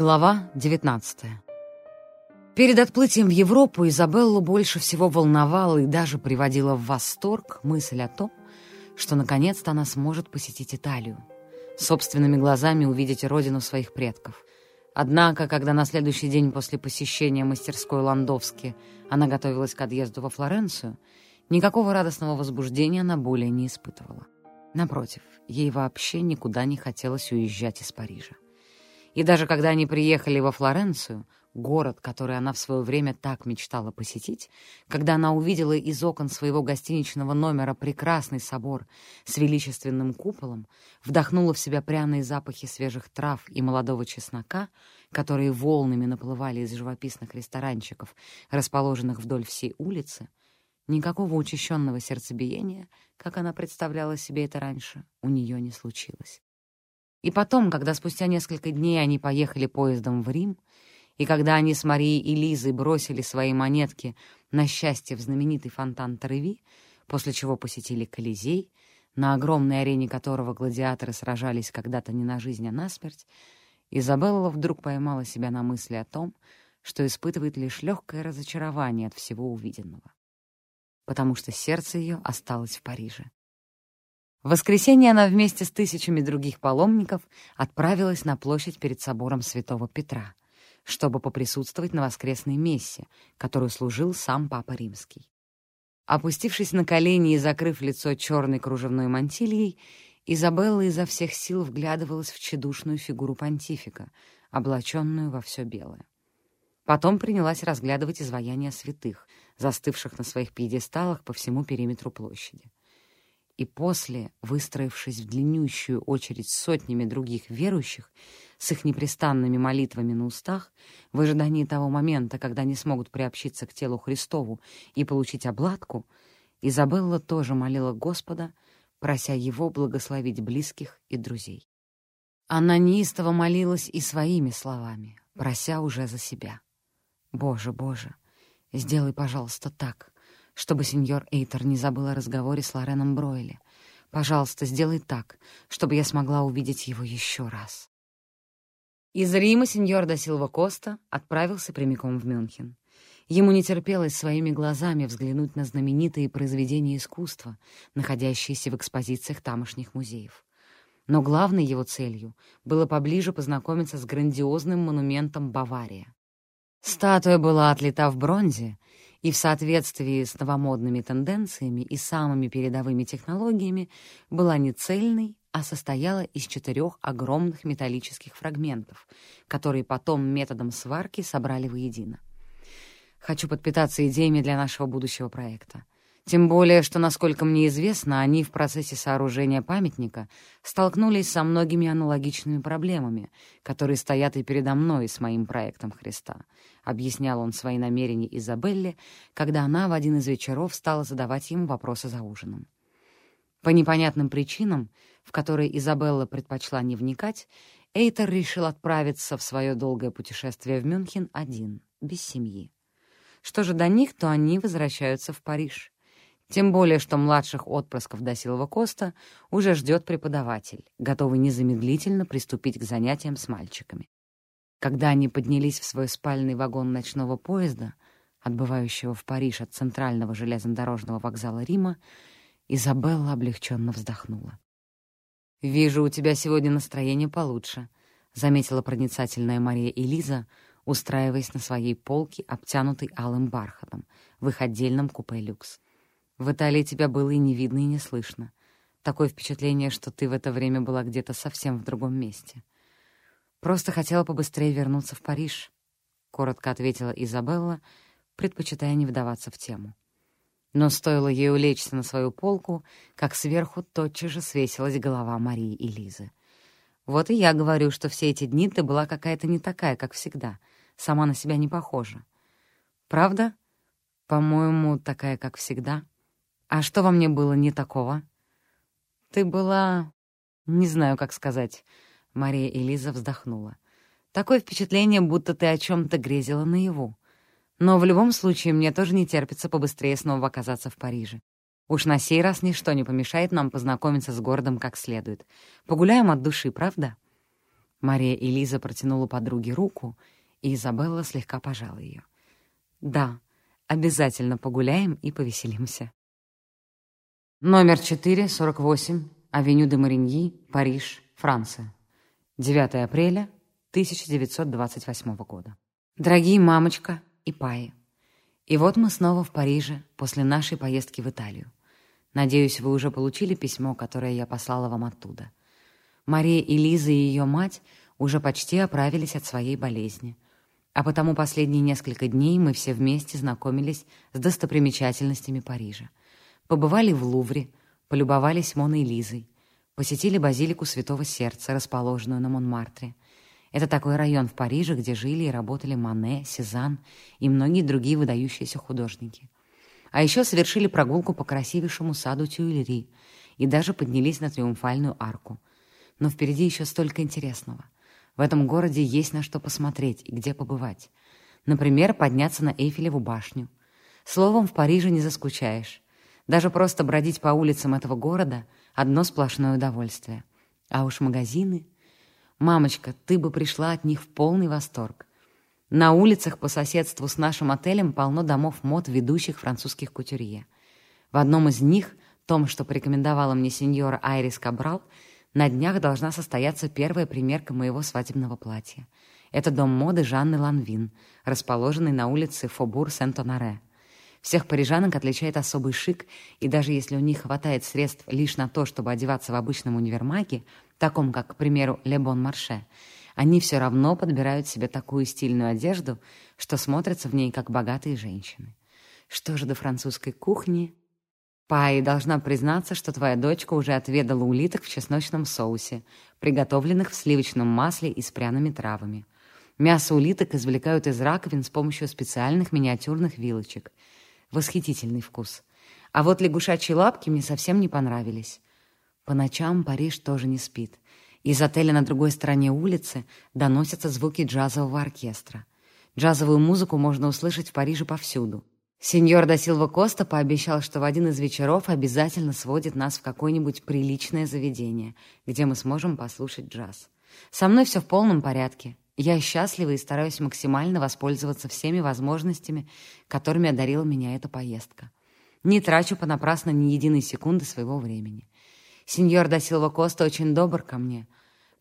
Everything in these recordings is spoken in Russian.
Глава 19 Перед отплытием в Европу Изабеллу больше всего волновала и даже приводила в восторг мысль о том, что наконец-то она сможет посетить Италию, собственными глазами увидеть родину своих предков. Однако, когда на следующий день после посещения мастерской Ландовски она готовилась к отъезду во Флоренцию, никакого радостного возбуждения она более не испытывала. Напротив, ей вообще никуда не хотелось уезжать из Парижа. И даже когда они приехали во Флоренцию, город, который она в свое время так мечтала посетить, когда она увидела из окон своего гостиничного номера прекрасный собор с величественным куполом, вдохнула в себя пряные запахи свежих трав и молодого чеснока, которые волнами наплывали из живописных ресторанчиков, расположенных вдоль всей улицы, никакого учащенного сердцебиения, как она представляла себе это раньше, у нее не случилось. И потом, когда спустя несколько дней они поехали поездом в Рим, и когда они с Марией и Лизой бросили свои монетки на счастье в знаменитый фонтан Треви, после чего посетили Колизей, на огромной арене которого гладиаторы сражались когда-то не на жизнь, а на смерть, Изабелла вдруг поймала себя на мысли о том, что испытывает лишь легкое разочарование от всего увиденного, потому что сердце ее осталось в Париже. В воскресенье она вместе с тысячами других паломников отправилась на площадь перед собором святого Петра, чтобы поприсутствовать на воскресной мессе, которую служил сам Папа Римский. Опустившись на колени и закрыв лицо черной кружевной мантильей, Изабелла изо всех сил вглядывалась в тщедушную фигуру понтифика, облаченную во все белое. Потом принялась разглядывать изваяния святых, застывших на своих пьедесталах по всему периметру площади и после, выстроившись в длиннющую очередь с сотнями других верующих, с их непрестанными молитвами на устах, в ожидании того момента, когда они смогут приобщиться к телу Христову и получить обладку, Изабелла тоже молила Господа, прося Его благословить близких и друзей. Она неистово молилась и своими словами, прося уже за себя. «Боже, Боже, сделай, пожалуйста, так, чтобы сеньор Эйтер не забыл о разговоре с Лореном Бройли. Пожалуйста, сделай так, чтобы я смогла увидеть его еще раз. Из Рима сеньор да Силва Коста отправился прямиком в Мюнхен. Ему не терпелось своими глазами взглянуть на знаменитые произведения искусства, находящиеся в экспозициях тамошних музеев. Но главной его целью было поближе познакомиться с грандиозным монументом Бавария. Статуя была отлита в бронзе и в соответствии с новомодными тенденциями и самыми передовыми технологиями была не цельной, а состояла из четырех огромных металлических фрагментов, которые потом методом сварки собрали воедино. Хочу подпитаться идеями для нашего будущего проекта. Тем более, что, насколько мне известно, они в процессе сооружения памятника столкнулись со многими аналогичными проблемами, которые стоят и передо мной с моим проектом Христа. Объяснял он свои намерения Изабелле, когда она в один из вечеров стала задавать ему вопросы за ужином. По непонятным причинам, в которые Изабелла предпочла не вникать, Эйтер решил отправиться в свое долгое путешествие в Мюнхен один, без семьи. Что же до них, то они возвращаются в Париж. Тем более, что младших отпрысков Досилова Коста уже ждет преподаватель, готовый незамедлительно приступить к занятиям с мальчиками. Когда они поднялись в свой спальный вагон ночного поезда, отбывающего в Париж от центрального железнодорожного вокзала Рима, Изабелла облегченно вздохнула. «Вижу, у тебя сегодня настроение получше», — заметила проницательная Мария Элиза, устраиваясь на своей полке, обтянутой алым бархатом, в их отдельном купе «Люкс». В Италии тебя было и не видно, и не слышно. Такое впечатление, что ты в это время была где-то совсем в другом месте. Просто хотела побыстрее вернуться в Париж, — коротко ответила Изабелла, предпочитая не вдаваться в тему. Но стоило ей улечься на свою полку, как сверху тотчас же свесилась голова Марии и Лизы. Вот и я говорю, что все эти дни ты была какая-то не такая, как всегда, сама на себя не похожа. Правда? По-моему, такая, как всегда. А что во мне было не такого? Ты была... Не знаю, как сказать. Мария Элиза вздохнула. Такое впечатление, будто ты о чем-то грезила наяву. Но в любом случае мне тоже не терпится побыстрее снова оказаться в Париже. Уж на сей раз ничто не помешает нам познакомиться с городом как следует. Погуляем от души, правда? Мария и Лиза протянула подруге руку, и Изабелла слегка пожала ее. «Да, обязательно погуляем и повеселимся». Номер 4, 48, авеню де Мариньи, Париж, Франция. 9 апреля 1928 года. Дорогие мамочка и Паи, и вот мы снова в Париже после нашей поездки в Италию. Надеюсь, вы уже получили письмо, которое я послала вам оттуда. Мария и Лиза и ее мать уже почти оправились от своей болезни. А потому последние несколько дней мы все вместе знакомились с достопримечательностями Парижа. Побывали в Лувре, полюбовались Моной Лизой, посетили базилику Святого Сердца, расположенную на Монмартре. Это такой район в Париже, где жили и работали Мане, Сезанн и многие другие выдающиеся художники. А еще совершили прогулку по красивейшему саду Тюильри и даже поднялись на Триумфальную арку — но впереди еще столько интересного. В этом городе есть на что посмотреть и где побывать. Например, подняться на Эйфелеву башню. Словом, в Париже не заскучаешь. Даже просто бродить по улицам этого города — одно сплошное удовольствие. А уж магазины... Мамочка, ты бы пришла от них в полный восторг. На улицах по соседству с нашим отелем полно домов мод ведущих французских кутюрье. В одном из них, том, что порекомендовала мне сеньора Айрис Кабрал, на днях должна состояться первая примерка моего свадебного платья. Это дом моды Жанны Ланвин, расположенный на улице Фобур Сент-Оноре. Всех парижанок отличает особый шик, и даже если у них хватает средств лишь на то, чтобы одеваться в обычном универмаге, таком как, к примеру, Ле Бон Марше, они все равно подбирают себе такую стильную одежду, что смотрятся в ней как богатые женщины. Что же до французской кухни? Пай, должна признаться, что твоя дочка уже отведала улиток в чесночном соусе, приготовленных в сливочном масле и с пряными травами. Мясо улиток извлекают из раковин с помощью специальных миниатюрных вилочек. Восхитительный вкус. А вот лягушачьи лапки мне совсем не понравились. По ночам Париж тоже не спит. Из отеля на другой стороне улицы доносятся звуки джазового оркестра. Джазовую музыку можно услышать в Париже повсюду. Сеньор да Коста пообещал, что в один из вечеров обязательно сводит нас в какое-нибудь приличное заведение, где мы сможем послушать джаз. Со мной все в полном порядке. Я счастлива и стараюсь максимально воспользоваться всеми возможностями, которыми одарила меня эта поездка. Не трачу понапрасну ни единой секунды своего времени. Сеньор да Силва Коста очень добр ко мне.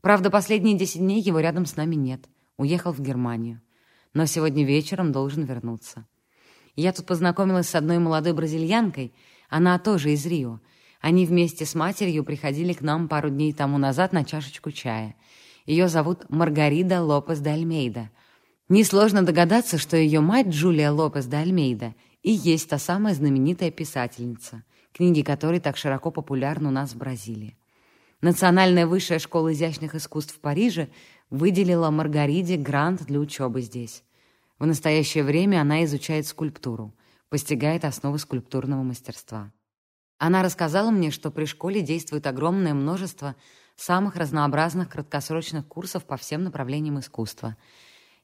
Правда, последние десять дней его рядом с нами нет. Уехал в Германию. Но сегодня вечером должен вернуться. Я тут познакомилась с одной молодой бразильянкой, она тоже из Рио. Они вместе с матерью приходили к нам пару дней тому назад на чашечку чая. Ее зовут Маргарида Лопес де Альмейда. Несложно догадаться, что ее мать Джулия Лопес де Альмейда и есть та самая знаменитая писательница, книги которой так широко популярны у нас в Бразилии. Национальная высшая школа изящных искусств в Париже выделила Маргариде грант для учебы здесь. В настоящее время она изучает скульптуру, постигает основы скульптурного мастерства. Она рассказала мне, что при школе действует огромное множество самых разнообразных краткосрочных курсов по всем направлениям искусства.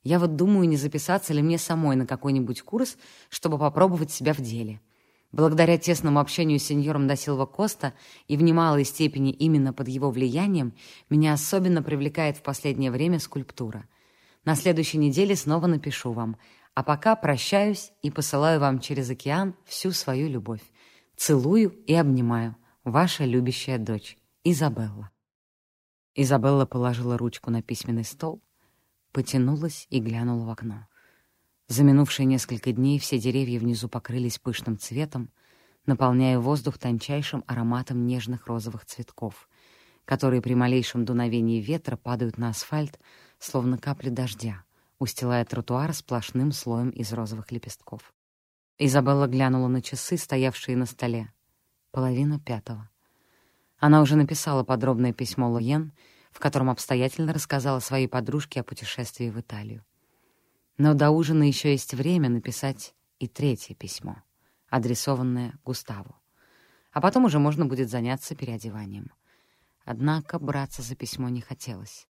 Я вот думаю, не записаться ли мне самой на какой-нибудь курс, чтобы попробовать себя в деле. Благодаря тесному общению с сеньором Досилва Коста и в немалой степени именно под его влиянием меня особенно привлекает в последнее время скульптура — на следующей неделе снова напишу вам. А пока прощаюсь и посылаю вам через океан всю свою любовь. Целую и обнимаю. Ваша любящая дочь Изабелла. Изабелла положила ручку на письменный стол, потянулась и глянула в окно. За минувшие несколько дней все деревья внизу покрылись пышным цветом, наполняя воздух тончайшим ароматом нежных розовых цветков, которые при малейшем дуновении ветра падают на асфальт, словно капли дождя, устилая тротуар сплошным слоем из розовых лепестков. Изабелла глянула на часы, стоявшие на столе. Половина пятого. Она уже написала подробное письмо Лоен, в котором обстоятельно рассказала своей подружке о путешествии в Италию. Но до ужина еще есть время написать и третье письмо, адресованное Густаву. А потом уже можно будет заняться переодеванием. Однако браться за письмо не хотелось.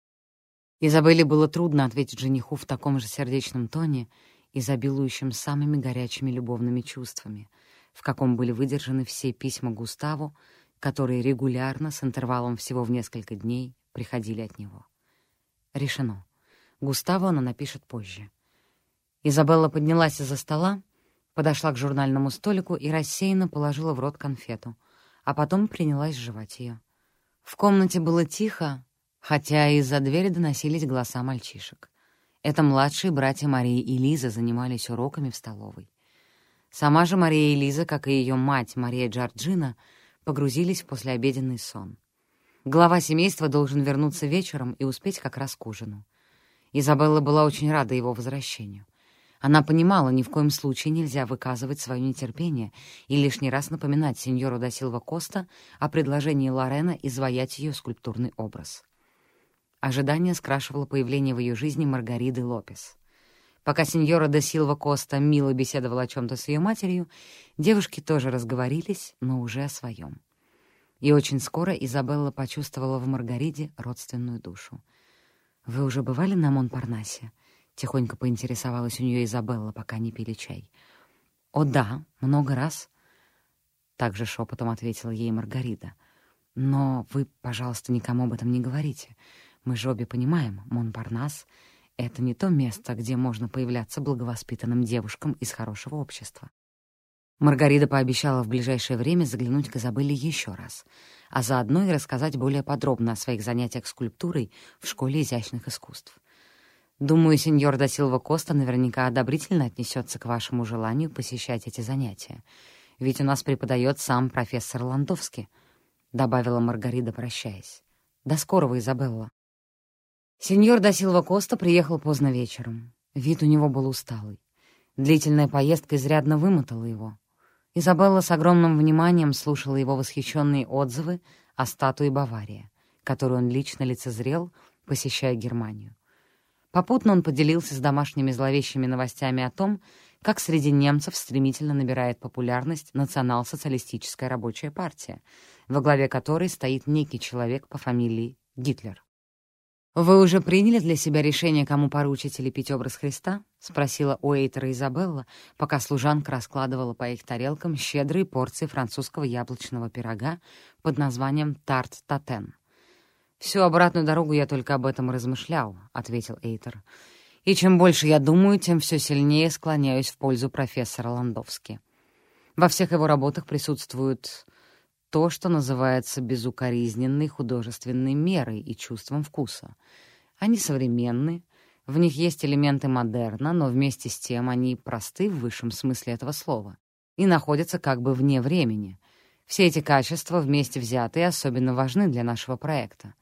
Изабелле было трудно ответить жениху в таком же сердечном тоне, изобилующем самыми горячими любовными чувствами, в каком были выдержаны все письма Густаву, которые регулярно, с интервалом всего в несколько дней, приходили от него. Решено. Густаво она напишет позже. Изабелла поднялась из-за стола, подошла к журнальному столику и рассеянно положила в рот конфету, а потом принялась жевать ее. В комнате было тихо, хотя из-за двери доносились голоса мальчишек. Это младшие братья Марии и Лиза занимались уроками в столовой. Сама же Мария и Лиза, как и ее мать Мария Джорджина, погрузились в послеобеденный сон. Глава семейства должен вернуться вечером и успеть как раз к ужину. Изабелла была очень рада его возвращению. Она понимала, ни в коем случае нельзя выказывать свое нетерпение и лишний раз напоминать сеньору Досилва Коста о предложении Лорена изваять ее скульптурный образ. Ожидание скрашивало появление в ее жизни Маргариды Лопес. Пока сеньора де Силва Коста мило беседовала о чем-то с ее матерью, девушки тоже разговорились, но уже о своем. И очень скоро Изабелла почувствовала в Маргариде родственную душу. «Вы уже бывали на Монпарнасе?» — тихонько поинтересовалась у нее Изабелла, пока не пили чай. «О да, много раз», — также шепотом ответила ей Маргарита. «Но вы, пожалуйста, никому об этом не говорите. Мы же обе понимаем, Монпарнас — это не то место, где можно появляться благовоспитанным девушкам из хорошего общества. Маргарита пообещала в ближайшее время заглянуть к Изабелле еще раз, а заодно и рассказать более подробно о своих занятиях скульптурой в Школе изящных искусств. Думаю, сеньор Досилва Коста наверняка одобрительно отнесется к вашему желанию посещать эти занятия. Ведь у нас преподает сам профессор Ландовский, — добавила Маргарита, прощаясь. До скорого, Изабелла. Сеньор Досилва Коста приехал поздно вечером. Вид у него был усталый. Длительная поездка изрядно вымотала его. Изабелла с огромным вниманием слушала его восхищенные отзывы о статуе Бавария, которую он лично лицезрел, посещая Германию. Попутно он поделился с домашними зловещими новостями о том, как среди немцев стремительно набирает популярность национал-социалистическая рабочая партия, во главе которой стоит некий человек по фамилии Гитлер. «Вы уже приняли для себя решение, кому поручить лепить образ Христа?» — спросила у Изабелла, пока служанка раскладывала по их тарелкам щедрые порции французского яблочного пирога под названием «Тарт-Татен». «Всю обратную дорогу я только об этом размышлял», — ответил Эйтер. «И чем больше я думаю, тем все сильнее склоняюсь в пользу профессора Ландовски. Во всех его работах присутствуют то, что называется безукоризненной художественной мерой и чувством вкуса. Они современны, в них есть элементы модерна, но вместе с тем они просты в высшем смысле этого слова и находятся как бы вне времени. Все эти качества вместе взятые особенно важны для нашего проекта.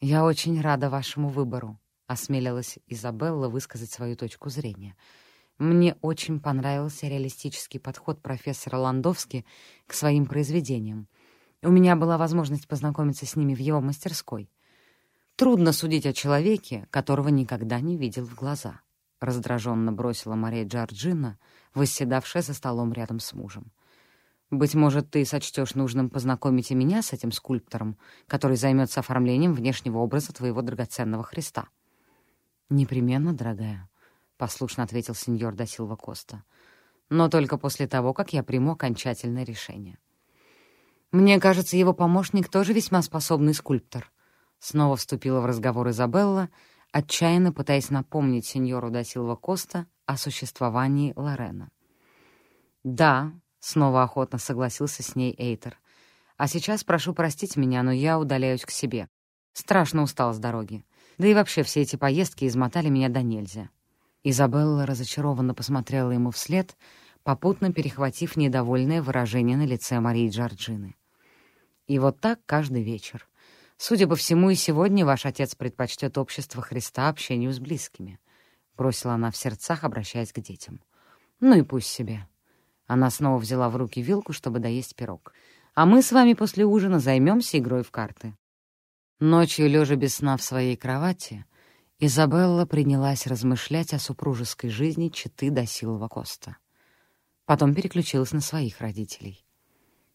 «Я очень рада вашему выбору», — осмелилась Изабелла высказать свою точку зрения — мне очень понравился реалистический подход профессора Ландовски к своим произведениям. У меня была возможность познакомиться с ними в его мастерской. Трудно судить о человеке, которого никогда не видел в глаза. Раздраженно бросила Мария Джорджина, восседавшая за столом рядом с мужем. «Быть может, ты сочтешь нужным познакомить и меня с этим скульптором, который займется оформлением внешнего образа твоего драгоценного Христа?» «Непременно, дорогая», послушно ответил сеньор да Коста. «Но только после того, как я приму окончательное решение». «Мне кажется, его помощник тоже весьма способный скульптор», — снова вступила в разговор Изабелла, отчаянно пытаясь напомнить сеньору да Коста о существовании Лорена. «Да», — снова охотно согласился с ней Эйтер. «А сейчас прошу простить меня, но я удаляюсь к себе. Страшно устал с дороги. Да и вообще все эти поездки измотали меня до нельзя». Изабелла разочарованно посмотрела ему вслед, попутно перехватив недовольное выражение на лице Марии Джорджины. И вот так каждый вечер. Судя по всему, и сегодня ваш отец предпочтет общество Христа общению с близкими. Бросила она в сердцах, обращаясь к детям. Ну и пусть себе. Она снова взяла в руки вилку, чтобы доесть пирог. А мы с вами после ужина займемся игрой в карты. Ночью, лежа без сна в своей кровати, Изабелла принялась размышлять о супружеской жизни Читы до Силова Коста. Потом переключилась на своих родителей.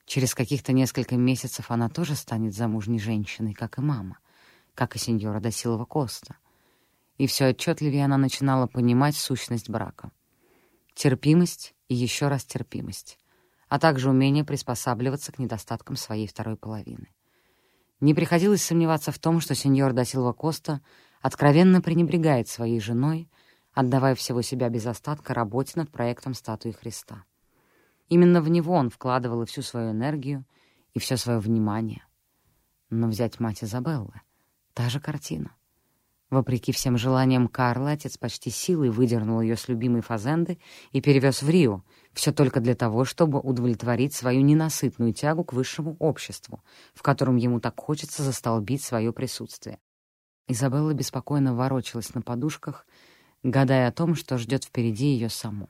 Через каких-то несколько месяцев она тоже станет замужней женщиной, как и мама, как и сеньора до Силова Коста. И все отчетливее она начинала понимать сущность брака. Терпимость и еще раз терпимость, а также умение приспосабливаться к недостаткам своей второй половины. Не приходилось сомневаться в том, что сеньор да Силва Коста откровенно пренебрегает своей женой, отдавая всего себя без остатка работе над проектом статуи Христа. Именно в него он вкладывал и всю свою энергию, и все свое внимание. Но взять мать Изабеллы — та же картина. Вопреки всем желаниям Карла, отец почти силой выдернул ее с любимой фазенды и перевез в Рио, все только для того, чтобы удовлетворить свою ненасытную тягу к высшему обществу, в котором ему так хочется застолбить свое присутствие. Изабелла беспокойно ворочалась на подушках, гадая о том, что ждет впереди ее саму.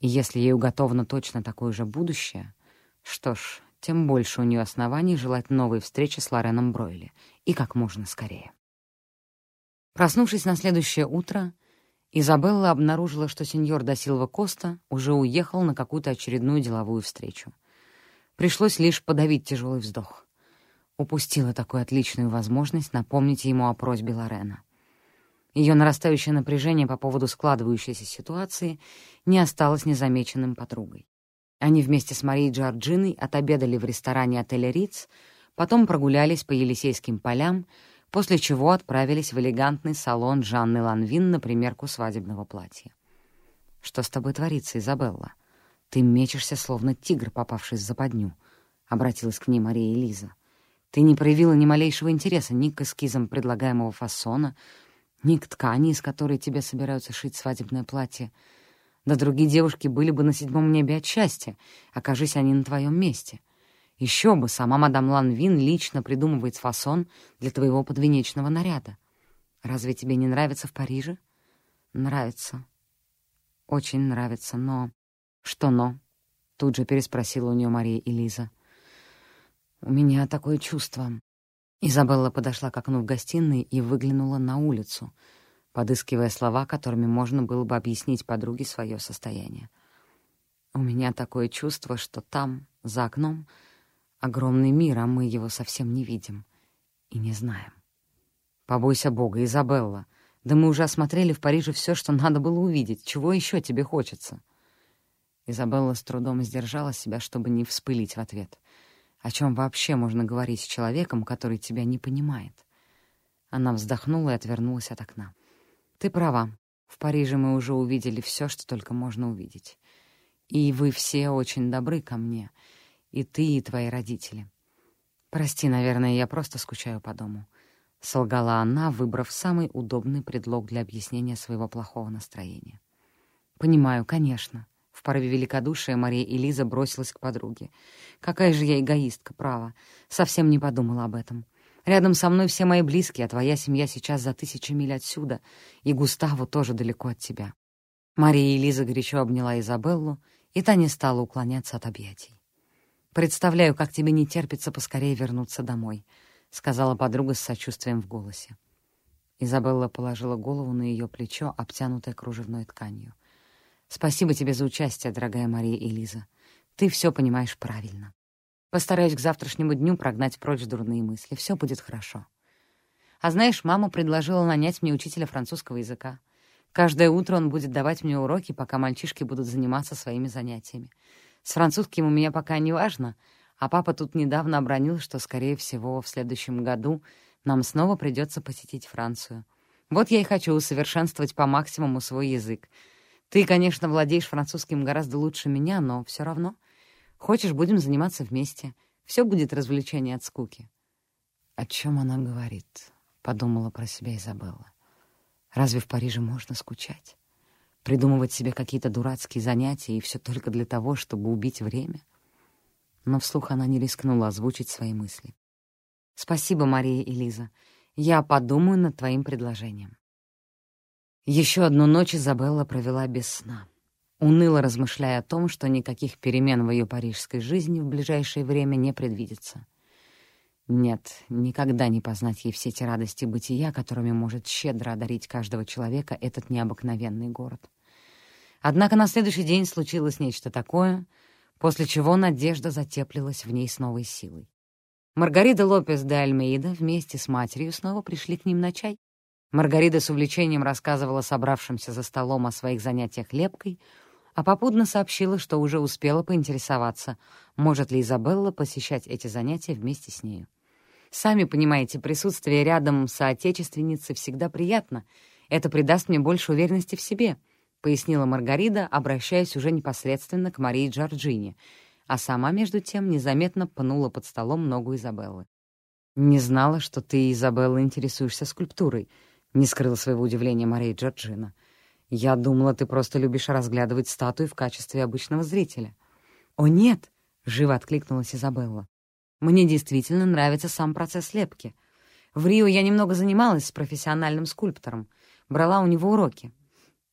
И если ей уготовано точно такое же будущее, что ж, тем больше у нее оснований желать новой встречи с Лореном Бройли, и как можно скорее. Проснувшись на следующее утро, Изабелла обнаружила, что сеньор да Силва Коста уже уехал на какую-то очередную деловую встречу. Пришлось лишь подавить тяжелый вздох. Упустила такую отличную возможность напомнить ему о просьбе Лорена. Ее нарастающее напряжение по поводу складывающейся ситуации не осталось незамеченным подругой. Они вместе с Марией Джорджиной отобедали в ресторане отеля «Риц», потом прогулялись по Елисейским полям, после чего отправились в элегантный салон Жанны Ланвин на примерку свадебного платья. «Что с тобой творится, Изабелла? Ты мечешься, словно тигр, попавший в западню», — обратилась к ней Мария Элиза. «Ты не проявила ни малейшего интереса ни к эскизам предлагаемого фасона, ни к ткани, из которой тебе собираются шить свадебное платье. Да другие девушки были бы на седьмом небе от счастья, окажись они на твоем месте». Еще бы, сама мадам Ланвин лично придумывает фасон для твоего подвенечного наряда. Разве тебе не нравится в Париже? Нравится. Очень нравится, но... Что но? Тут же переспросила у нее Мария Элиза. У меня такое чувство. Изабелла подошла к окну в гостиной и выглянула на улицу, подыскивая слова, которыми можно было бы объяснить подруге свое состояние. У меня такое чувство, что там, за окном, Огромный мир, а мы его совсем не видим и не знаем. Побойся Бога, Изабелла. Да мы уже осмотрели в Париже все, что надо было увидеть. Чего еще тебе хочется?» Изабелла с трудом сдержала себя, чтобы не вспылить в ответ. О чем вообще можно говорить с человеком, который тебя не понимает? Она вздохнула и отвернулась от окна. «Ты права. В Париже мы уже увидели все, что только можно увидеть. И вы все очень добры ко мне — и ты, и твои родители. Прости, наверное, я просто скучаю по дому», — солгала она, выбрав самый удобный предлог для объяснения своего плохого настроения. «Понимаю, конечно». В порыве великодушия Мария Элиза бросилась к подруге. «Какая же я эгоистка, право. Совсем не подумала об этом. Рядом со мной все мои близкие, а твоя семья сейчас за тысячи миль отсюда, и Густаво тоже далеко от тебя». Мария Элиза горячо обняла Изабеллу, и та не стала уклоняться от объятий. «Представляю, как тебе не терпится поскорее вернуться домой», — сказала подруга с сочувствием в голосе. Изабелла положила голову на ее плечо, обтянутое кружевной тканью. «Спасибо тебе за участие, дорогая Мария Элиза. Ты все понимаешь правильно. Постараюсь к завтрашнему дню прогнать прочь дурные мысли. Все будет хорошо. А знаешь, мама предложила нанять мне учителя французского языка. Каждое утро он будет давать мне уроки, пока мальчишки будут заниматься своими занятиями. С французским у меня пока не важно, а папа тут недавно обронил, что, скорее всего, в следующем году нам снова придется посетить Францию. Вот я и хочу усовершенствовать по максимуму свой язык. Ты, конечно, владеешь французским гораздо лучше меня, но все равно. Хочешь, будем заниматься вместе. Все будет развлечение от скуки. «О чем она говорит?» — подумала про себя Изабелла. «Разве в Париже можно скучать?» придумывать себе какие-то дурацкие занятия и все только для того, чтобы убить время. Но вслух она не рискнула озвучить свои мысли. «Спасибо, Мария и Лиза. Я подумаю над твоим предложением». Еще одну ночь Изабелла провела без сна, уныло размышляя о том, что никаких перемен в ее парижской жизни в ближайшее время не предвидится. Нет, никогда не познать ей все те радости бытия, которыми может щедро одарить каждого человека этот необыкновенный город. Однако на следующий день случилось нечто такое, после чего надежда затеплилась в ней с новой силой. Маргарита Лопес де Альмейда вместе с матерью снова пришли к ним на чай. Маргарита с увлечением рассказывала собравшимся за столом о своих занятиях лепкой, а попутно сообщила, что уже успела поинтересоваться, может ли Изабелла посещать эти занятия вместе с нею. Сами понимаете, присутствие рядом соотечественницы всегда приятно. Это придаст мне больше уверенности в себе», — пояснила Маргарида, обращаясь уже непосредственно к Марии Джорджини, а сама, между тем, незаметно пнула под столом ногу Изабеллы. «Не знала, что ты, Изабелла, интересуешься скульптурой», — не скрыла своего удивления Мария Джорджина. «Я думала, ты просто любишь разглядывать статуи в качестве обычного зрителя». «О, нет!» — живо откликнулась Изабелла. «Мне действительно нравится сам процесс лепки. В Рио я немного занималась с профессиональным скульптором, брала у него уроки».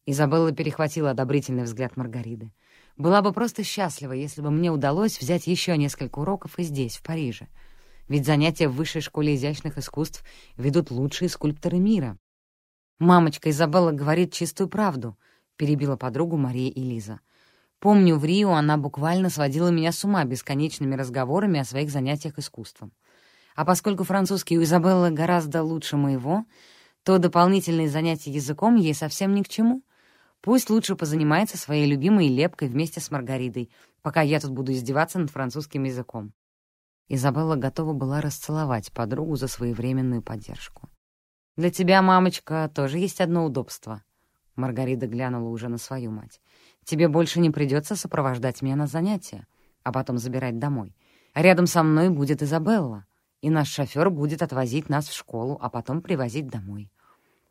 Изабелла перехватила одобрительный взгляд Маргариды. «Была бы просто счастлива, если бы мне удалось взять еще несколько уроков и здесь, в Париже. Ведь занятия в Высшей школе изящных искусств ведут лучшие скульпторы мира». «Мамочка Изабелла говорит чистую правду», — перебила подругу Мария и Лиза. Помню, в Рио она буквально сводила меня с ума бесконечными разговорами о своих занятиях искусством. А поскольку французский у Изабеллы гораздо лучше моего, то дополнительные занятия языком ей совсем ни к чему. Пусть лучше позанимается своей любимой лепкой вместе с Маргаридой, пока я тут буду издеваться над французским языком. Изабелла готова была расцеловать подругу за своевременную поддержку. «Для тебя, мамочка, тоже есть одно удобство». Маргарита глянула уже на свою мать. Тебе больше не придется сопровождать меня на занятия, а потом забирать домой. Рядом со мной будет Изабелла, и наш шофер будет отвозить нас в школу, а потом привозить домой.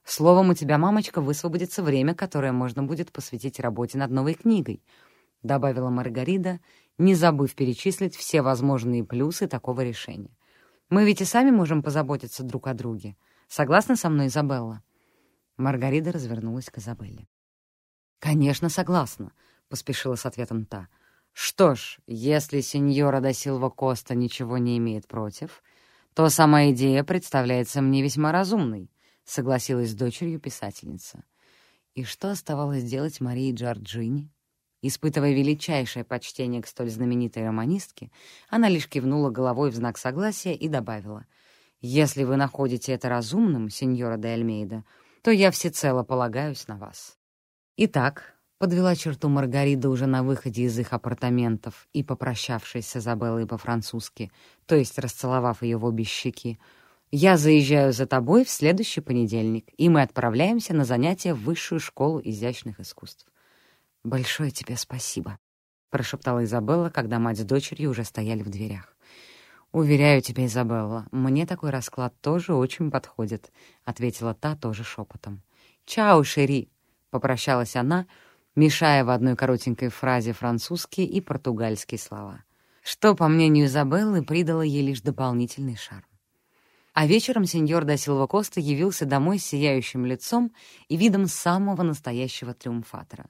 Словом, у тебя, мамочка, высвободится время, которое можно будет посвятить работе над новой книгой», — добавила Маргарита, не забыв перечислить все возможные плюсы такого решения. «Мы ведь и сами можем позаботиться друг о друге. Согласна со мной, Изабелла?» Маргарита развернулась к Изабелле. «Конечно, согласна», — поспешила с ответом та. «Что ж, если сеньора да Силва Коста ничего не имеет против, то сама идея представляется мне весьма разумной», — согласилась с дочерью писательница. И что оставалось делать Марии Джорджини? Испытывая величайшее почтение к столь знаменитой романистке, она лишь кивнула головой в знак согласия и добавила, «Если вы находите это разумным, сеньора де Альмейда, то я всецело полагаюсь на вас». Итак, подвела черту Маргарита уже на выходе из их апартаментов и попрощавшись с Изабеллой по-французски, то есть расцеловав ее в обе щеки, «Я заезжаю за тобой в следующий понедельник, и мы отправляемся на занятия в Высшую школу изящных искусств». «Большое тебе спасибо», — прошептала Изабелла, когда мать с дочерью уже стояли в дверях. «Уверяю тебя, Изабелла, мне такой расклад тоже очень подходит», — ответила та тоже шепотом. «Чао, Шери!» — попрощалась она, мешая в одной коротенькой фразе французские и португальские слова, что, по мнению Изабеллы, придало ей лишь дополнительный шарм. А вечером сеньор да Силва Коста явился домой с сияющим лицом и видом самого настоящего триумфатора.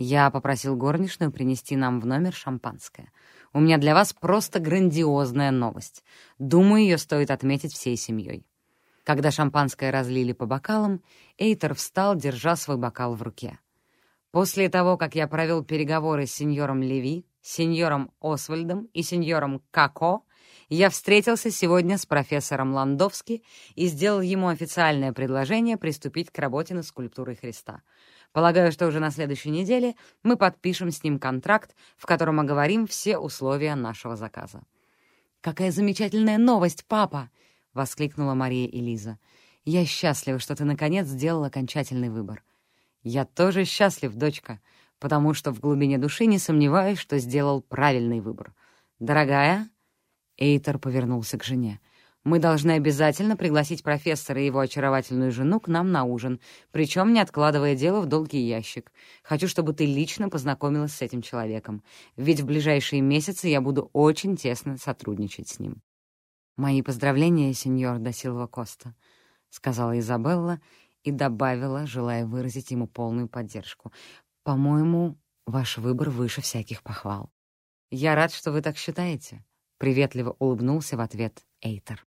«Я попросил горничную принести нам в номер шампанское. У меня для вас просто грандиозная новость. Думаю, ее стоит отметить всей семьей». Когда шампанское разлили по бокалам, Эйтер встал, держа свой бокал в руке. «После того, как я провел переговоры с сеньором Леви, сеньором Освальдом и сеньором Како, я встретился сегодня с профессором Ландовски и сделал ему официальное предложение приступить к работе над скульптурой Христа. Полагаю, что уже на следующей неделе мы подпишем с ним контракт, в котором оговорим все условия нашего заказа. «Какая замечательная новость, папа!» — воскликнула Мария Элиза. «Я счастлива, что ты, наконец, сделал окончательный выбор». «Я тоже счастлив, дочка, потому что в глубине души не сомневаюсь, что сделал правильный выбор. Дорогая...» Эйтер повернулся к жене. «Мы должны обязательно пригласить профессора и его очаровательную жену к нам на ужин, причем не откладывая дело в долгий ящик. Хочу, чтобы ты лично познакомилась с этим человеком, ведь в ближайшие месяцы я буду очень тесно сотрудничать с ним». «Мои поздравления, сеньор да Силва Коста», — сказала Изабелла и добавила, желая выразить ему полную поддержку. «По-моему, ваш выбор выше всяких похвал». «Я рад, что вы так считаете», — приветливо улыбнулся в ответ Эйтер.